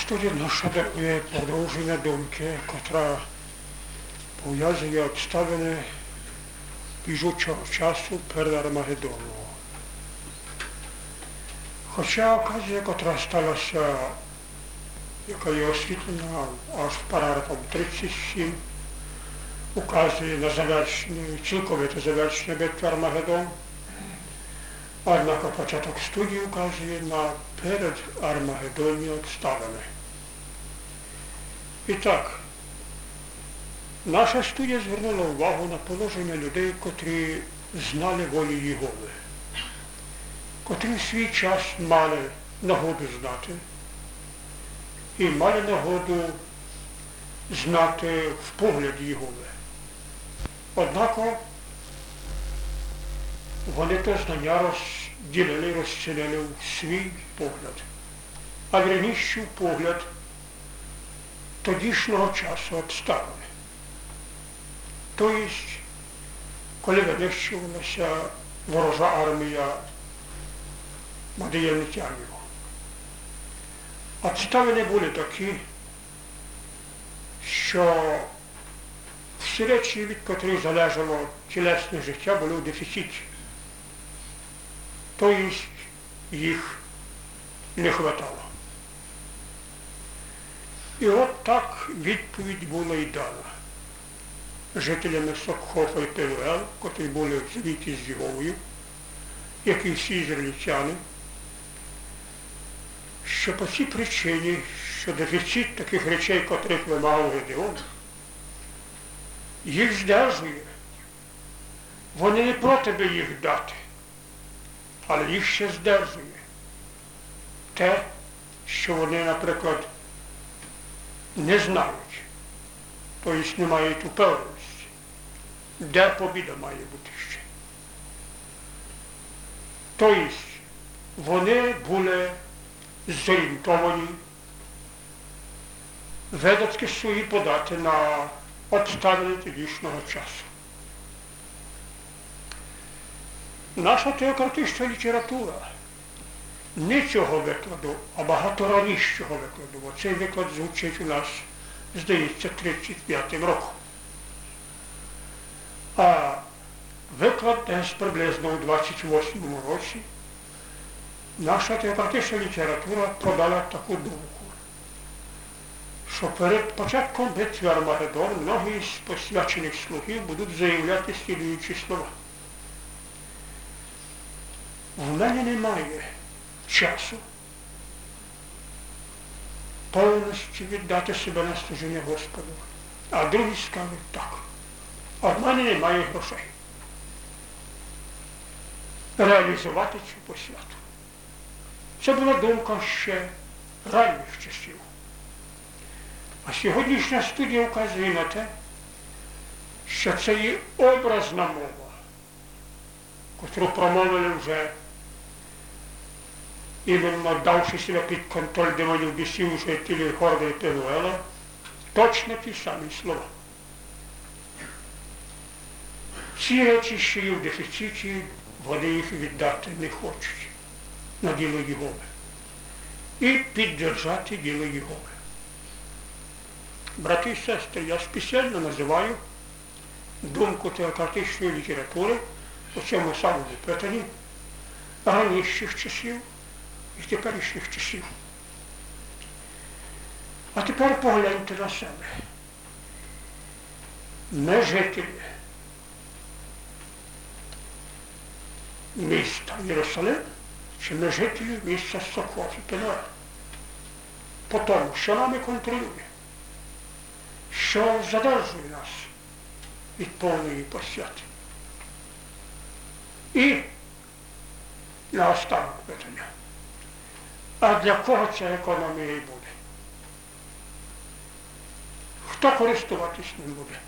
Студія наша дає продовження думки, котра пов'язує обставини біжучого часу перед Армагеддоном. Хоча оказія, котра сталася, яка є освітлена аж параграфом 37, указує на завершення, цілковите завершення битви Армагеддон, однак початок студії указує на перед Армагеддонні обставини. І так, наша студія звернула увагу на положення людей, котрі знали волю Єгови, котрі в свій час мали нагоду знати і мали нагоду знати в погляді Єгови. Однако вони то знання розділили, розцінили в свій погляд, а вірніше погляд тодішнього часу обставини. Тобто, коли винищувалася ворожа армія мадіяльнитянів, обставини були такі, що всі речі, від котрих залежало тілесне життя, були у дефіциті. Тобто їх не хватало. І от так відповідь була і дана жителями Сокхофа і Пелуел, котрі були в звіті з Єговою, як і всі ізраїльтяни, що по цій причині, що дефіцит таких речей, котрих вимагав Гедеон, їх здержує. Вони не проти би їх дати, але їх ще здержує. Те, що вони, наприклад, не знають, тобто не мають упевненості, де побіда має бути ще. Тобто вони були зорієнтовані ведацькі свої подати на обставини тодішнього часу. Наша теократична література не цього викладу, а багато ранішого викладу. Бо цей виклад звучить у нас, здається, 35-м роком. А виклад десь приблизно у 28-му році наша теократична література подала таку думку, що перед початком битви Армагеддон многі з посвячених слугів будуть заявляти слідуючі слова. В мене немає часу повністю віддати себе на служіння Господу. А другі скажуть так. А в мене немає грошей. Реалізувати цю посвяту. Це була думка ще ранніх часів. А сьогоднішня студія вказує на те, що це є образна мова, котру промовили вже іменно давши себе під контроль демонів бісів жителів Хорда і Пенуела, точно ті самі слова. Ці речі, що є в дефіциті, вони їх віддати не хочуть на діло Єгови. І піддержати діло Єгови. Брати і сестри, я спеціально називаю думку теократичної літератури у цьому самому питанні раніших часів і теперішніх часів. А тепер погляньте на себе. Ми жителі міста Єрусалим, чи ми жителі міста Сокоф і Пенора. По тому, що нами контролює, що задержує нас від повної посвяти. І на наостанок питання. А для кого ця економія і буде? Хто користуватись ним буде?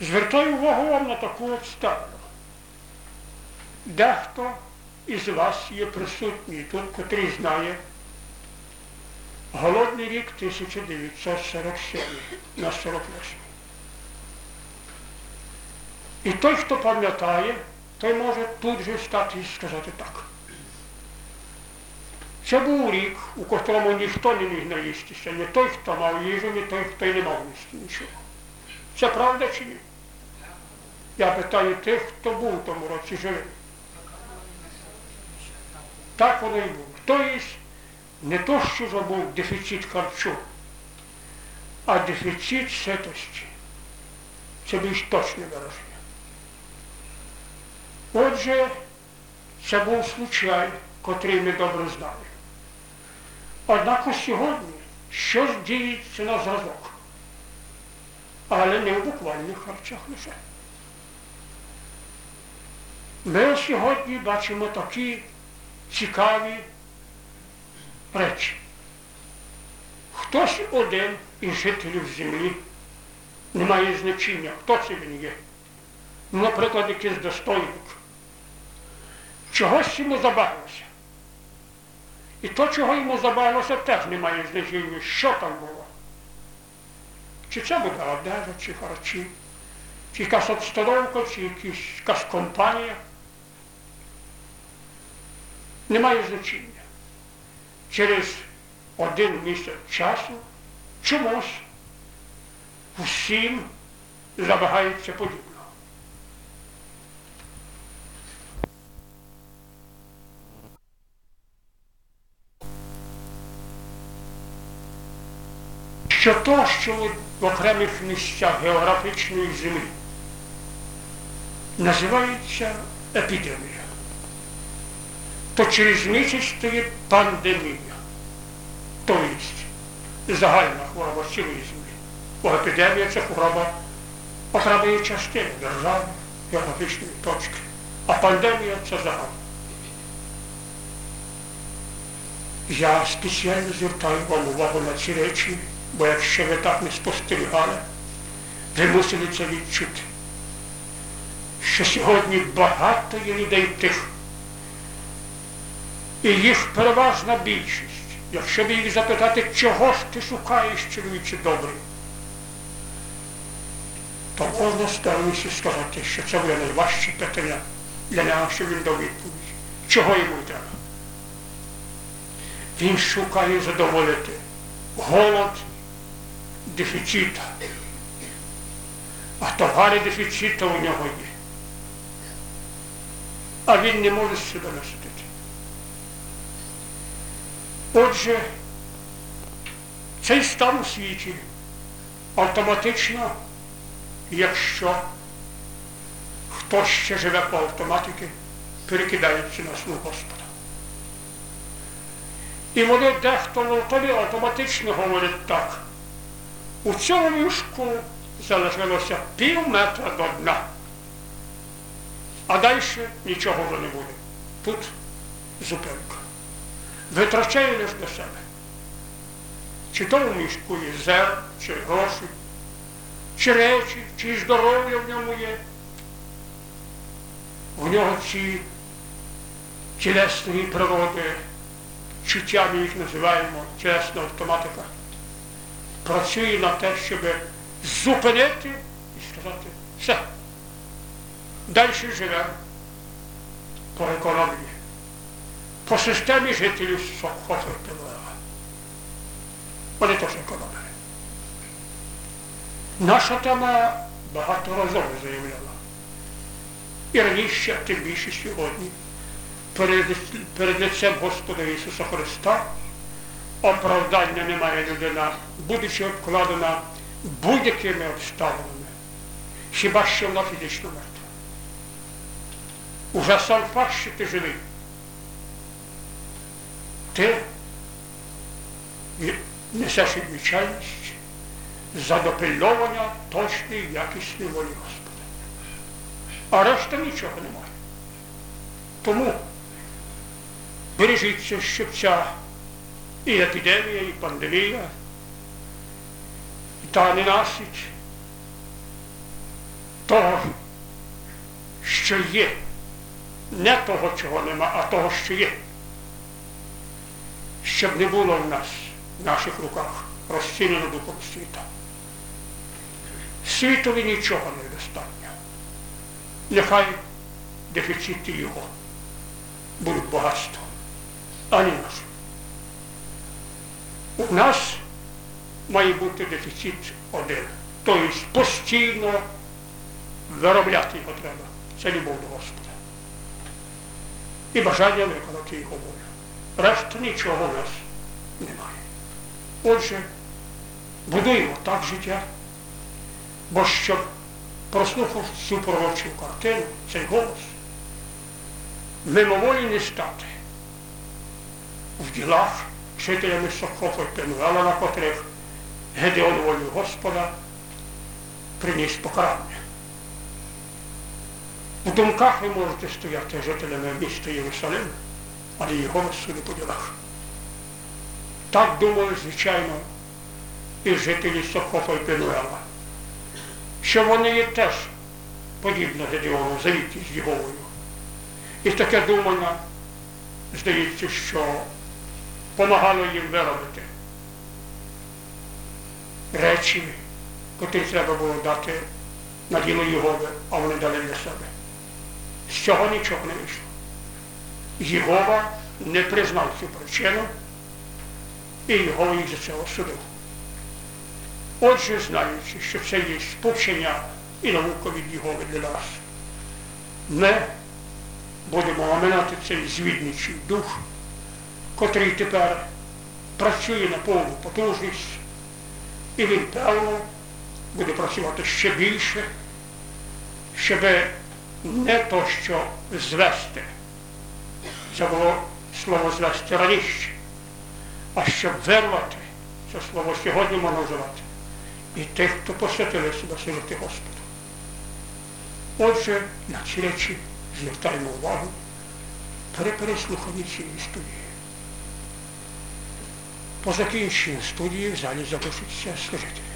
Звертаю увагу вам на таку обставину. Дехто із вас є присутній тут, котрий знає голодний рік 1947 на 48. І той, хто пам'ятає, той може тут же стати і сказати так. Це був рік, у котрому ніхто не міг наїстися, не той, хто мав їжу, не той, хто й не мав нічого. Це правда чи ні? Я питаю тих, хто був у тому році живий. Так воно і було. Тобто не то, що був дефіцит харчу, а дефіцит ситості. Це більш точне вираження. Отже, це був случай, котрий ми добре знаємо. Однак сьогодні щось діється на зразок, але не в буквальних харчах лише. Ми сьогодні бачимо такі цікаві речі. Хтось один із жителів землі не має значення, хто це він є. Наприклад, якийсь достойник. Чогось йому забавилося. І то, чого йому забавилося, теж не має значення, що там було. Чи це буде одежа, чи харчі, чи якась обстановка, чи якась, компанія. Не має значення. Через один місяць часу чомусь всім забагається подібного. Що що в окремих місцях географічної землі називається епідемія, то через місяць стоїть пандемія, тобто загальна хвороба цілої землі. Бо епідемія це хвороба окремої частини держави, географічної точки, а пандемія це загальна. Я спеціально звертаю вам увагу на ці речі, бо якщо ви так не спостерігали, ви мусили це відчути. Що сьогодні багато є людей тих, і їх переважна більшість, якщо б їх запитати, чого ж ти шукаєш, чоловіче добрий, то можна старості сказати, що це буде найважче питання для нього, що він дав відповідь. Чого йому треба? Він шукає задоволити голод дефіцита. А товари дефіциту у нього є. А він не може себе насадити. Отже, цей стан у світі автоматично, якщо хтось ще живе по автоматики, перекидається на свого Господа. І вони дехто волтові автоматично говорять так. У цьому ліжку залишилося пів метра до дна. А далі нічого вже не буде. Тут зупинка. Витрачає лише до себе. Чи то в мішку є зер, чи гроші, чи речі, чи здоров'я в ньому є. В нього ці тілесної природи чуття ми їх називаємо чесна автоматика, працює на те, щоб зупинити і сказати, все, далі живемо по економії, по системі жителів Хофертилера. Вони теж економили. Наша тема багаторазово заявляла. І раніше, тим більше сьогодні перед, перед лицем Господа Ісуса Христа оправдання немає людина, будучи обкладена будь-якими обставинами, хіба що вона фізично мертва. Уже сам факт, що ти живий. Ти несеш відвічальність за допильовання точної якісної волі Господа. А решта нічого немає. Тому бережіться, щоб ця і епідемія, і пандемія, і та ненасить того, що є, не того, чого нема, а того, що є. Щоб не було в нас, в наших руках, розцінено духом світа. Світові нічого не достатньо. Нехай дефіцити його будуть багатством, а не нашим. У нас має бути дефіцит один. Тобто постійно виробляти його треба. Це любов до Господа. І бажання виконати його волю. Решта нічого у нас немає. Отже, будуємо так життя, бо щоб прослухав цю пророчу картину, цей голос, мимоволі не стати в ділах Сохофа і Пенуела, на котрих Гедеон волю Господа приніс покарання. В думках ви можете стояти жителями міста Єрусалим, але його суди по ділах. Так думали, звичайно, і жителі Сохофа і Пенуела, що вони є теж подібно Гедеону завіті з Єговою. І таке думання, здається, що помагало їм виробити речі, котрі треба було дати на діло Єгови, а вони дали для себе. З цього нічого не вийшло. Єгова не признав цю причину, і Єгова їх за це осудив. Отже, знаючи, що це є спущення і наука від Єгови для нас, ми будемо оминати цей звідничий дух, котрий тепер працює на повну потужність, і він, певно, буде працювати ще більше, щоб не то, що звести, це було слово звести раніше, а щоб вирвати, це слово сьогодні можна вживати, і тих, хто посвятили себе служити Господу. Отже, на ці речі звертаємо увагу при переслуханні цієї студії. По закінченню студії в залі запишуться служителі.